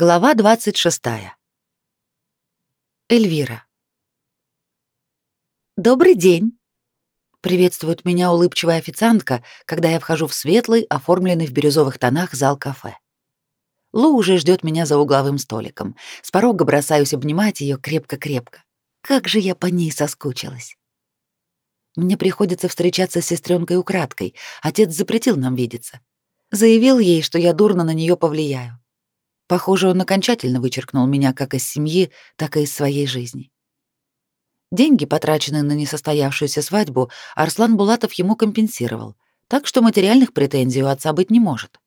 Глава 26. Эльвира. «Добрый день!» — приветствует меня улыбчивая официантка, когда я вхожу в светлый, оформленный в бирюзовых тонах зал кафе. Лу уже ждет меня за угловым столиком. С порога бросаюсь обнимать ее крепко-крепко. Как же я по ней соскучилась. Мне приходится встречаться с сестренкой украдкой. Отец запретил нам видеться. Заявил ей, что я дурно на нее повлияю. Похоже, он окончательно вычеркнул меня как из семьи, так и из своей жизни. Деньги, потраченные на несостоявшуюся свадьбу, Арслан Булатов ему компенсировал, так что материальных претензий у отца быть не может.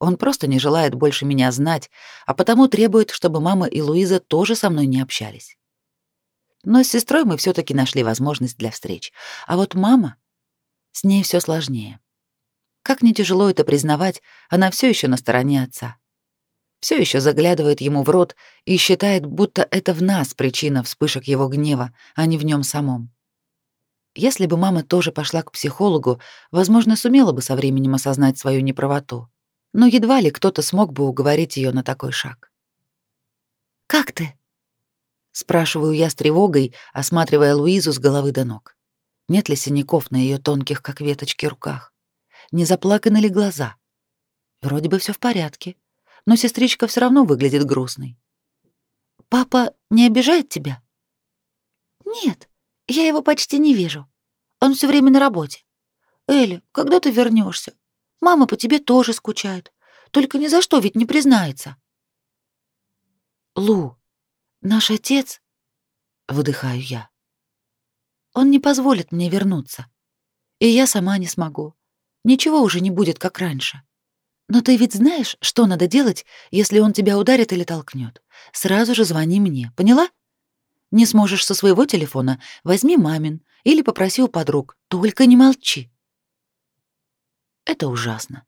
Он просто не желает больше меня знать, а потому требует, чтобы мама и Луиза тоже со мной не общались. Но с сестрой мы все таки нашли возможность для встреч. А вот мама... С ней все сложнее. Как не тяжело это признавать, она все еще на стороне отца. Все еще заглядывает ему в рот и считает, будто это в нас причина вспышек его гнева, а не в нем самом. Если бы мама тоже пошла к психологу, возможно, сумела бы со временем осознать свою неправоту. Но едва ли кто-то смог бы уговорить ее на такой шаг. «Как ты?» Спрашиваю я с тревогой, осматривая Луизу с головы до ног. Нет ли синяков на ее тонких, как веточки, руках? Не заплаканы ли глаза? Вроде бы все в порядке, но сестричка все равно выглядит грустной. «Папа не обижает тебя?» «Нет, я его почти не вижу. Он все время на работе. Эля, когда ты вернешься? Мама по тебе тоже скучает. Только ни за что ведь не признается». «Лу, Наш отец, выдыхаю я. Он не позволит мне вернуться. И я сама не смогу. Ничего уже не будет, как раньше. Но ты ведь знаешь, что надо делать, если он тебя ударит или толкнет. Сразу же звони мне, поняла? Не сможешь со своего телефона, возьми мамин или попроси у подруг, только не молчи. Это ужасно.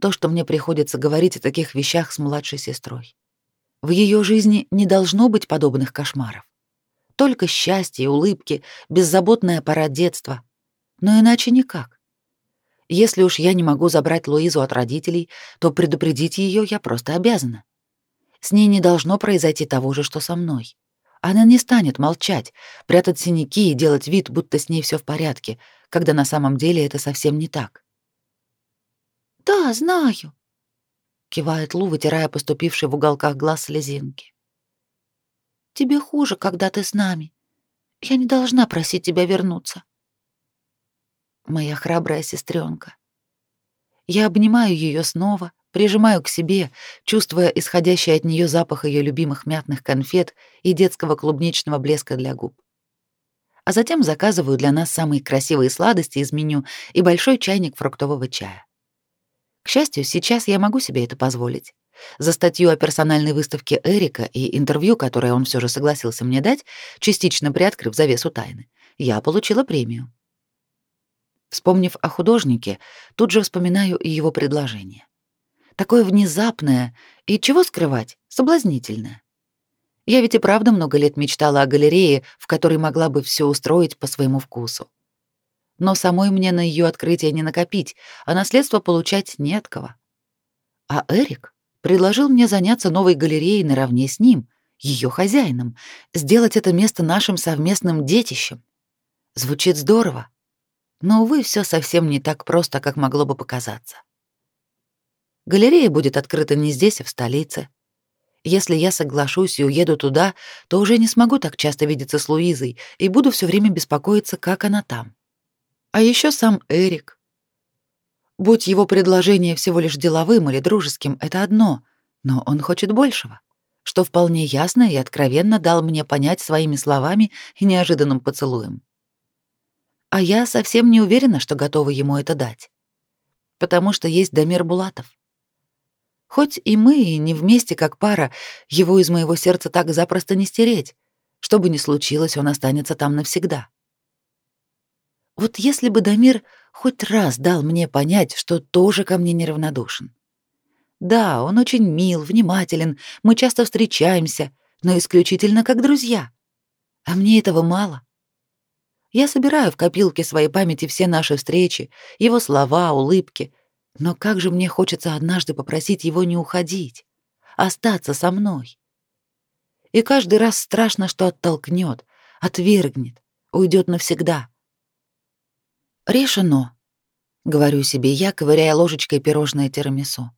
То, что мне приходится говорить о таких вещах с младшей сестрой. В ее жизни не должно быть подобных кошмаров. Только счастье, улыбки, беззаботная пора детства. Но иначе никак. Если уж я не могу забрать Луизу от родителей, то предупредить ее я просто обязана. С ней не должно произойти того же, что со мной. Она не станет молчать, прятать синяки и делать вид, будто с ней все в порядке, когда на самом деле это совсем не так. «Да, знаю», кивает Лу, вытирая поступившие в уголках глаз слезинки. Тебе хуже, когда ты с нами. Я не должна просить тебя вернуться. Моя храбрая сестренка. Я обнимаю ее снова, прижимаю к себе, чувствуя исходящий от нее запах ее любимых мятных конфет и детского клубничного блеска для губ. А затем заказываю для нас самые красивые сладости из меню и большой чайник фруктового чая. К счастью, сейчас я могу себе это позволить. За статью о персональной выставке Эрика и интервью, которое он все же согласился мне дать, частично приоткрыв завесу тайны, я получила премию. Вспомнив о художнике, тут же вспоминаю и его предложение. Такое внезапное и, чего скрывать, соблазнительное. Я ведь и правда много лет мечтала о галерее, в которой могла бы все устроить по своему вкусу но самой мне на ее открытие не накопить, а наследство получать не от кого. А Эрик предложил мне заняться новой галереей наравне с ним, ее хозяином, сделать это место нашим совместным детищем. Звучит здорово, но, увы, все совсем не так просто, как могло бы показаться. Галерея будет открыта не здесь, а в столице. Если я соглашусь и уеду туда, то уже не смогу так часто видеться с Луизой и буду все время беспокоиться, как она там. А еще сам Эрик. Будь его предложение всего лишь деловым или дружеским, это одно, но он хочет большего, что вполне ясно и откровенно дал мне понять своими словами и неожиданным поцелуем. А я совсем не уверена, что готова ему это дать. Потому что есть Дамир Булатов. Хоть и мы и не вместе как пара, его из моего сердца так запросто не стереть. Что бы ни случилось, он останется там навсегда. Вот если бы Дамир хоть раз дал мне понять, что тоже ко мне неравнодушен. Да, он очень мил, внимателен, мы часто встречаемся, но исключительно как друзья. А мне этого мало. Я собираю в копилке своей памяти все наши встречи, его слова, улыбки, но как же мне хочется однажды попросить его не уходить, остаться со мной. И каждый раз страшно, что оттолкнет, отвергнет, уйдет навсегда. Решено, говорю себе я, ковыряя ложечкой пирожное тирамису.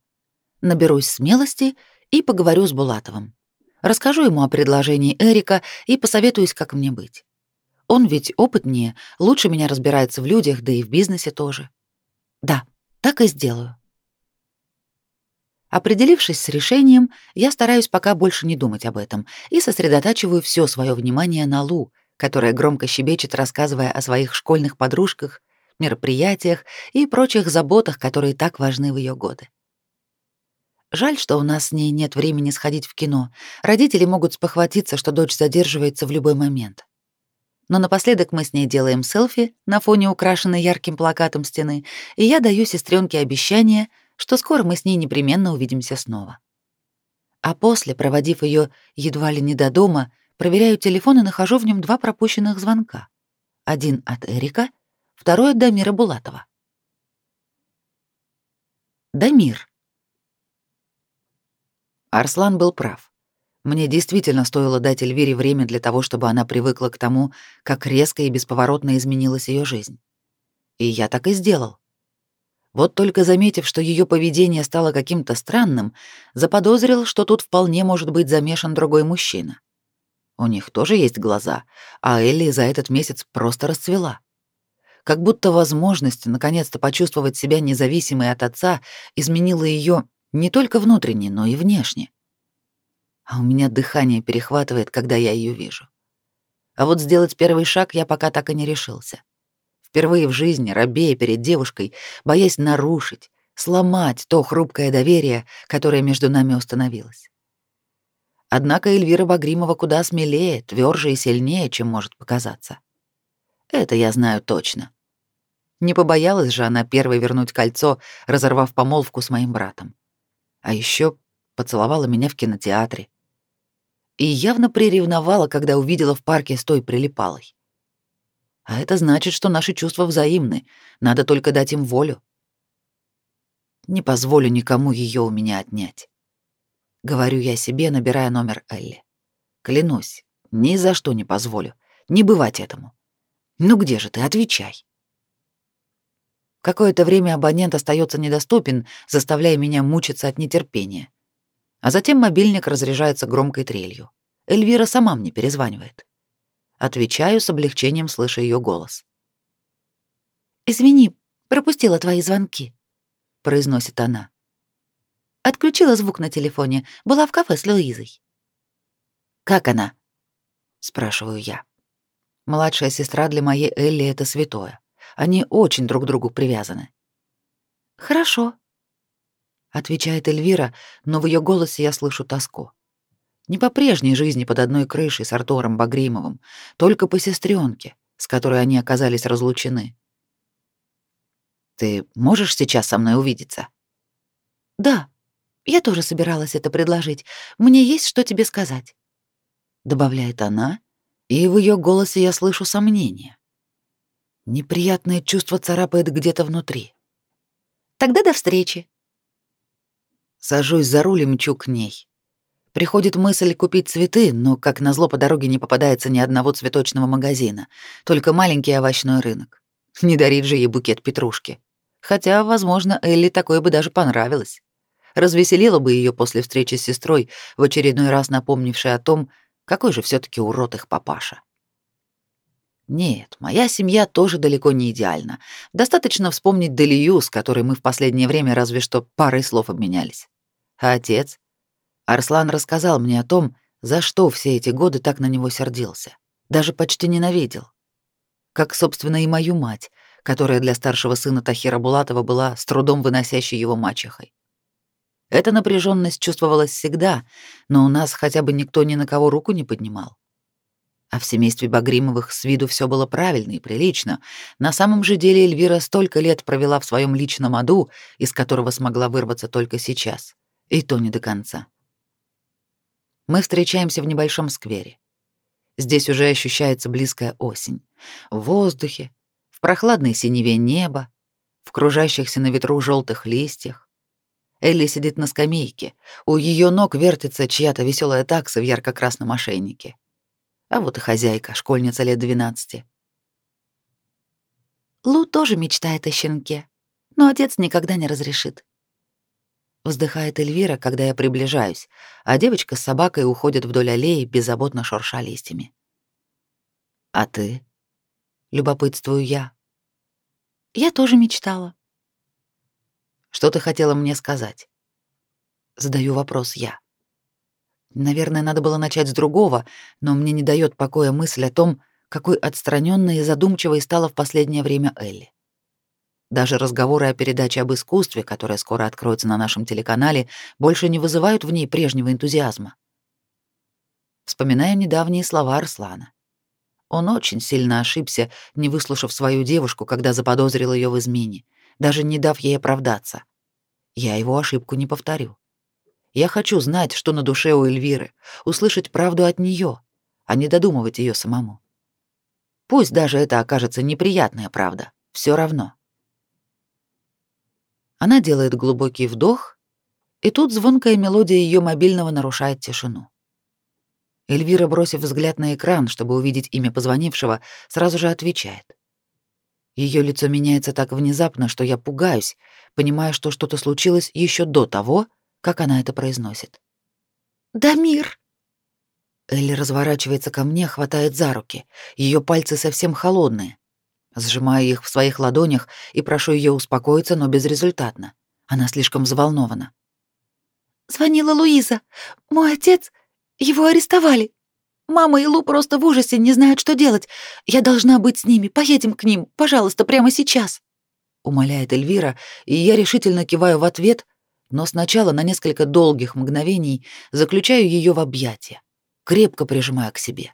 Наберусь смелости и поговорю с Булатовым. Расскажу ему о предложении Эрика и посоветуюсь, как мне быть. Он ведь опытнее, лучше меня разбирается в людях, да и в бизнесе тоже. Да, так и сделаю. Определившись с решением, я стараюсь пока больше не думать об этом и сосредотачиваю все свое внимание на Лу, которая громко щебечет, рассказывая о своих школьных подружках, мероприятиях и прочих заботах, которые так важны в ее годы. Жаль, что у нас с ней нет времени сходить в кино. Родители могут спохватиться, что дочь задерживается в любой момент. Но напоследок мы с ней делаем селфи на фоне украшенной ярким плакатом стены, и я даю сестренке обещание, что скоро мы с ней непременно увидимся снова. А после, проводив ее едва ли не до дома, проверяю телефон и нахожу в нем два пропущенных звонка. Один от Эрика, второй от Дамира Булатова. Дамир. Арслан был прав. Мне действительно стоило дать Эльвире время для того, чтобы она привыкла к тому, как резко и бесповоротно изменилась ее жизнь. И я так и сделал. Вот только заметив, что ее поведение стало каким-то странным, заподозрил, что тут вполне может быть замешан другой мужчина. У них тоже есть глаза, а Элли за этот месяц просто расцвела. Как будто возможность наконец-то почувствовать себя независимой от отца изменила ее не только внутренне, но и внешне. А у меня дыхание перехватывает, когда я ее вижу. А вот сделать первый шаг я пока так и не решился. Впервые в жизни, робея перед девушкой, боясь нарушить, сломать то хрупкое доверие, которое между нами установилось. Однако Эльвира Багримова куда смелее, тверже и сильнее, чем может показаться. Это я знаю точно. Не побоялась же она первой вернуть кольцо, разорвав помолвку с моим братом. А еще поцеловала меня в кинотеатре. И явно приревновала, когда увидела в парке с той прилипалой. А это значит, что наши чувства взаимны, надо только дать им волю. Не позволю никому ее у меня отнять. Говорю я себе, набирая номер Элли. Клянусь, ни за что не позволю. Не бывать этому. Ну где же ты, отвечай. Какое-то время абонент остается недоступен, заставляя меня мучиться от нетерпения. А затем мобильник разряжается громкой трелью. Эльвира сама мне перезванивает. Отвечаю с облегчением, слыша ее голос. «Извини, пропустила твои звонки», — произносит она. Отключила звук на телефоне, была в кафе с Луизой. «Как она?» — спрашиваю я. Младшая сестра для моей Элли — это святое. Они очень друг к другу привязаны. Хорошо, отвечает Эльвира, но в ее голосе я слышу тоску. Не по прежней жизни под одной крышей с Артуром Багримовым, только по сестренке, с которой они оказались разлучены. Ты можешь сейчас со мной увидеться? Да. Я тоже собиралась это предложить. Мне есть что тебе сказать, добавляет она, и в ее голосе я слышу сомнение. Неприятное чувство царапает где-то внутри. Тогда до встречи. Сажусь за руль и мчу к ней. Приходит мысль купить цветы, но, как назло, по дороге не попадается ни одного цветочного магазина, только маленький овощной рынок. Не дарит же ей букет петрушки. Хотя, возможно, Элли такое бы даже понравилось. Развеселило бы ее после встречи с сестрой, в очередной раз напомнившей о том, какой же все таки урод их папаша. Нет, моя семья тоже далеко не идеальна. Достаточно вспомнить Делию, с которой мы в последнее время разве что парой слов обменялись. А отец? Арслан рассказал мне о том, за что все эти годы так на него сердился. Даже почти ненавидел. Как, собственно, и мою мать, которая для старшего сына Тахира Булатова была с трудом выносящей его мачехой. Эта напряженность чувствовалась всегда, но у нас хотя бы никто ни на кого руку не поднимал. А в семействе Багримовых с виду все было правильно и прилично. На самом же деле Эльвира столько лет провела в своем личном аду, из которого смогла вырваться только сейчас. И то не до конца. Мы встречаемся в небольшом сквере. Здесь уже ощущается близкая осень. В воздухе, в прохладной синеве неба, в кружащихся на ветру желтых листьях. Элли сидит на скамейке. У ее ног вертится чья-то веселая такса в ярко-красном ошейнике. А вот и хозяйка, школьница лет 12. Лу тоже мечтает о щенке, но отец никогда не разрешит. Вздыхает Эльвира, когда я приближаюсь, а девочка с собакой уходит вдоль аллеи, беззаботно шурша листьями. «А ты?» — любопытствую я. «Я тоже мечтала». «Что ты хотела мне сказать?» Задаю вопрос я. Наверное, надо было начать с другого, но мне не дает покоя мысль о том, какой отстраненной и задумчивой стала в последнее время Элли. Даже разговоры о передаче об искусстве, которая скоро откроется на нашем телеканале, больше не вызывают в ней прежнего энтузиазма. Вспоминаю недавние слова Арслана. Он очень сильно ошибся, не выслушав свою девушку, когда заподозрил ее в измене, даже не дав ей оправдаться. Я его ошибку не повторю. Я хочу знать, что на душе у Эльвиры, услышать правду от нее, а не додумывать ее самому. Пусть даже это окажется неприятная правда, все равно. Она делает глубокий вдох, и тут звонкая мелодия ее мобильного нарушает тишину. Эльвира, бросив взгляд на экран, чтобы увидеть имя позвонившего, сразу же отвечает. Ее лицо меняется так внезапно, что я пугаюсь, понимая, что что-то случилось еще до того, как она это произносит. «Дамир!» Элли разворачивается ко мне, хватает за руки. Ее пальцы совсем холодные. Сжимаю их в своих ладонях и прошу ее успокоиться, но безрезультатно. Она слишком взволнована. «Звонила Луиза. Мой отец... Его арестовали. Мама и Лу просто в ужасе, не знают, что делать. Я должна быть с ними. Поедем к ним, пожалуйста, прямо сейчас», — умоляет Эльвира, и я решительно киваю в ответ, но сначала на несколько долгих мгновений заключаю ее в объятия, крепко прижимая к себе.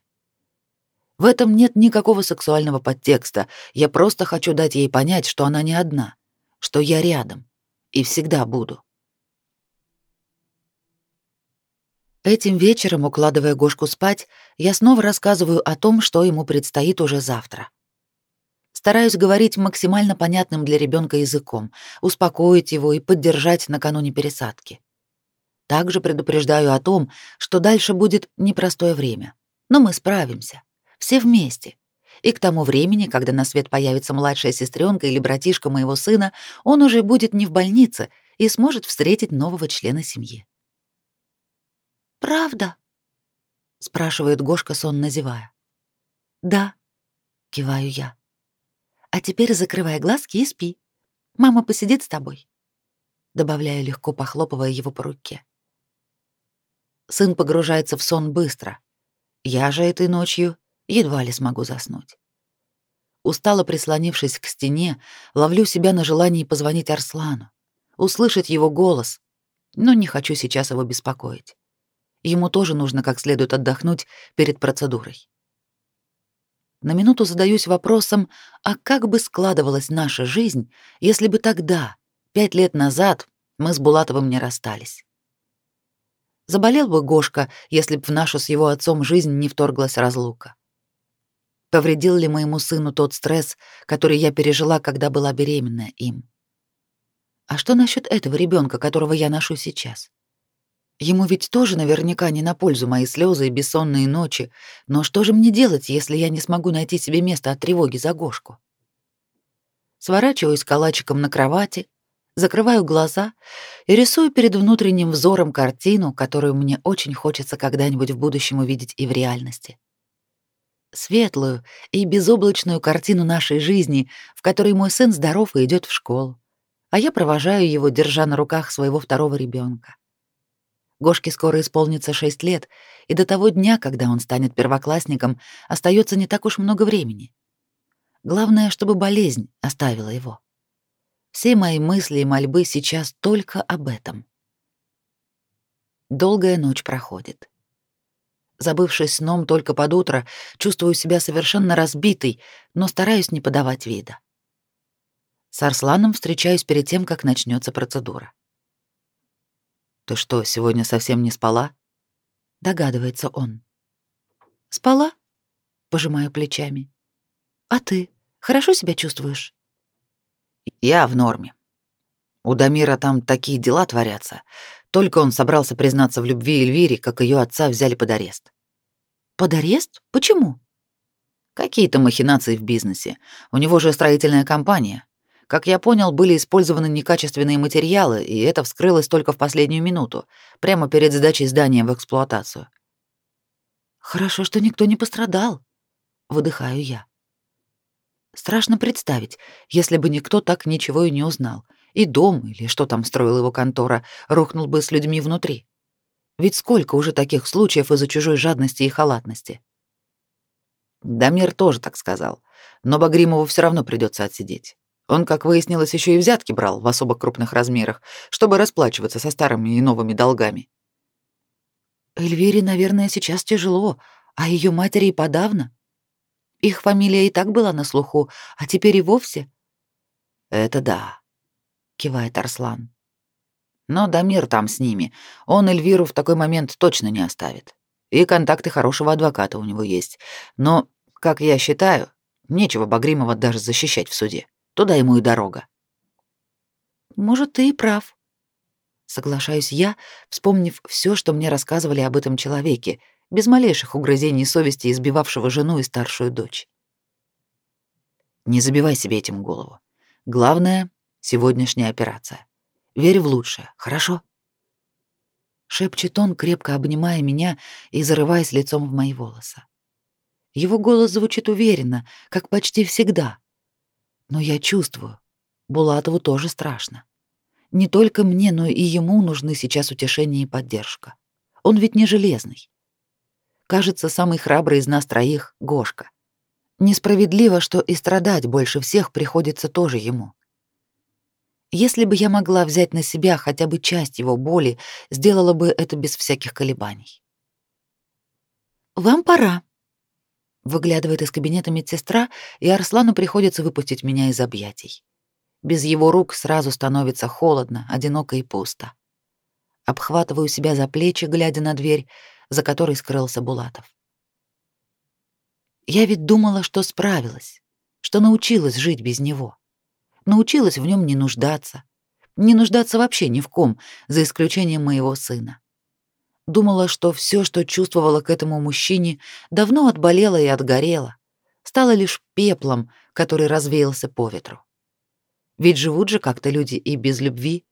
В этом нет никакого сексуального подтекста. Я просто хочу дать ей понять, что она не одна, что я рядом и всегда буду. Этим вечером, укладывая Гошку спать, я снова рассказываю о том, что ему предстоит уже завтра. Стараюсь говорить максимально понятным для ребенка языком, успокоить его и поддержать накануне пересадки. Также предупреждаю о том, что дальше будет непростое время, но мы справимся все вместе. И к тому времени, когда на свет появится младшая сестренка или братишка моего сына, он уже будет не в больнице и сможет встретить нового члена семьи. «Правда?» — спрашивает Гошка, сонно зевая. «Да», — киваю я. «А теперь закрывай глазки и спи. Мама посидит с тобой», — добавляю легко, похлопывая его по руке. Сын погружается в сон быстро. Я же этой ночью едва ли смогу заснуть. Устало прислонившись к стене, ловлю себя на желании позвонить Арслану, услышать его голос, но не хочу сейчас его беспокоить. Ему тоже нужно как следует отдохнуть перед процедурой. На минуту задаюсь вопросом, а как бы складывалась наша жизнь, если бы тогда, пять лет назад, мы с Булатовым не расстались? Заболел бы Гошка, если б в нашу с его отцом жизнь не вторглась разлука. Повредил ли моему сыну тот стресс, который я пережила, когда была беременна им? А что насчет этого ребенка, которого я ношу сейчас? Ему ведь тоже наверняка не на пользу мои слезы и бессонные ночи, но что же мне делать, если я не смогу найти себе место от тревоги за Гошку? Сворачиваюсь калачиком на кровати, закрываю глаза и рисую перед внутренним взором картину, которую мне очень хочется когда-нибудь в будущем увидеть и в реальности светлую и безоблачную картину нашей жизни, в которой мой сын здоров и идет в школу, а я провожаю его, держа на руках своего второго ребенка. Гошке скоро исполнится шесть лет, и до того дня, когда он станет первоклассником, остается не так уж много времени. Главное, чтобы болезнь оставила его. Все мои мысли и мольбы сейчас только об этом. Долгая ночь проходит. Забывшись сном только под утро, чувствую себя совершенно разбитой, но стараюсь не подавать вида. С Арсланом встречаюсь перед тем, как начнется процедура. «Ты что, сегодня совсем не спала?» — догадывается он. «Спала?» — пожимаю плечами. «А ты хорошо себя чувствуешь?» «Я в норме. У Дамира там такие дела творятся. Только он собрался признаться в любви Эльвире, как ее отца взяли под арест. Под арест? Почему? Какие-то махинации в бизнесе. У него же строительная компания. Как я понял, были использованы некачественные материалы, и это вскрылось только в последнюю минуту, прямо перед сдачей здания в эксплуатацию. Хорошо, что никто не пострадал, выдыхаю я. Страшно представить, если бы никто так ничего и не узнал, и дом или что там строил его контора рухнул бы с людьми внутри. Ведь сколько уже таких случаев из-за чужой жадности и халатности. Дамир тоже так сказал. Но Багримову все равно придется отсидеть. Он, как выяснилось, еще и взятки брал в особо крупных размерах, чтобы расплачиваться со старыми и новыми долгами. Эльвире, наверное, сейчас тяжело, а ее матери и подавно. Их фамилия и так была на слуху, а теперь и вовсе. Это да, кивает Арслан. Но Дамир там с ними. Он Эльвиру в такой момент точно не оставит. И контакты хорошего адвоката у него есть. Но, как я считаю, нечего Багримова даже защищать в суде. Туда ему и дорога. Может, ты и прав. Соглашаюсь я, вспомнив все, что мне рассказывали об этом человеке, без малейших угрызений совести, избивавшего жену и старшую дочь. Не забивай себе этим голову. Главное — сегодняшняя операция. Верь в лучшее, хорошо? шепчет он, крепко обнимая меня и зарываясь лицом в мои волосы. Его голос звучит уверенно, как почти всегда. Но я чувствую, Булатову тоже страшно. Не только мне, но и ему нужны сейчас утешение и поддержка. Он ведь не железный. Кажется, самый храбрый из нас троих — Гошка. Несправедливо, что и страдать больше всех приходится тоже ему. Если бы я могла взять на себя хотя бы часть его боли, сделала бы это без всяких колебаний. «Вам пора», — выглядывает из кабинета медсестра, и Арслану приходится выпустить меня из объятий. Без его рук сразу становится холодно, одиноко и пусто. Обхватываю себя за плечи, глядя на дверь, за которой скрылся Булатов. Я ведь думала, что справилась, что научилась жить без него научилась в нем не нуждаться. Не нуждаться вообще ни в ком, за исключением моего сына. Думала, что все, что чувствовала к этому мужчине, давно отболело и отгорело, стало лишь пеплом, который развеялся по ветру. Ведь живут же как-то люди и без любви.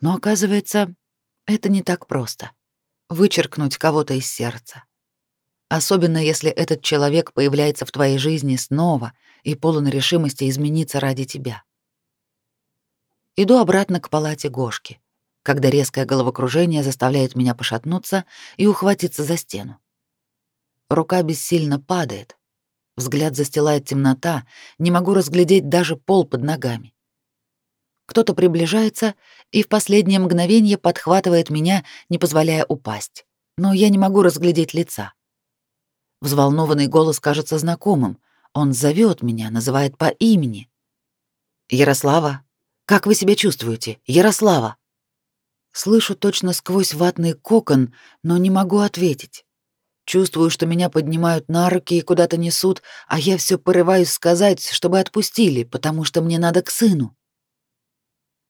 Но оказывается, это не так просто — вычеркнуть кого-то из сердца. Особенно если этот человек появляется в твоей жизни снова и полон решимости измениться ради тебя. Иду обратно к палате Гошки, когда резкое головокружение заставляет меня пошатнуться и ухватиться за стену. Рука бессильно падает, взгляд застилает темнота, не могу разглядеть даже пол под ногами. Кто-то приближается и в последнее мгновение подхватывает меня, не позволяя упасть, но я не могу разглядеть лица. Взволнованный голос кажется знакомым — он зовет меня, называет по имени. Ярослава, как вы себя чувствуете? Ярослава. Слышу точно сквозь ватный кокон, но не могу ответить. Чувствую, что меня поднимают на руки и куда-то несут, а я все порываюсь сказать, чтобы отпустили, потому что мне надо к сыну.